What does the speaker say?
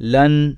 لن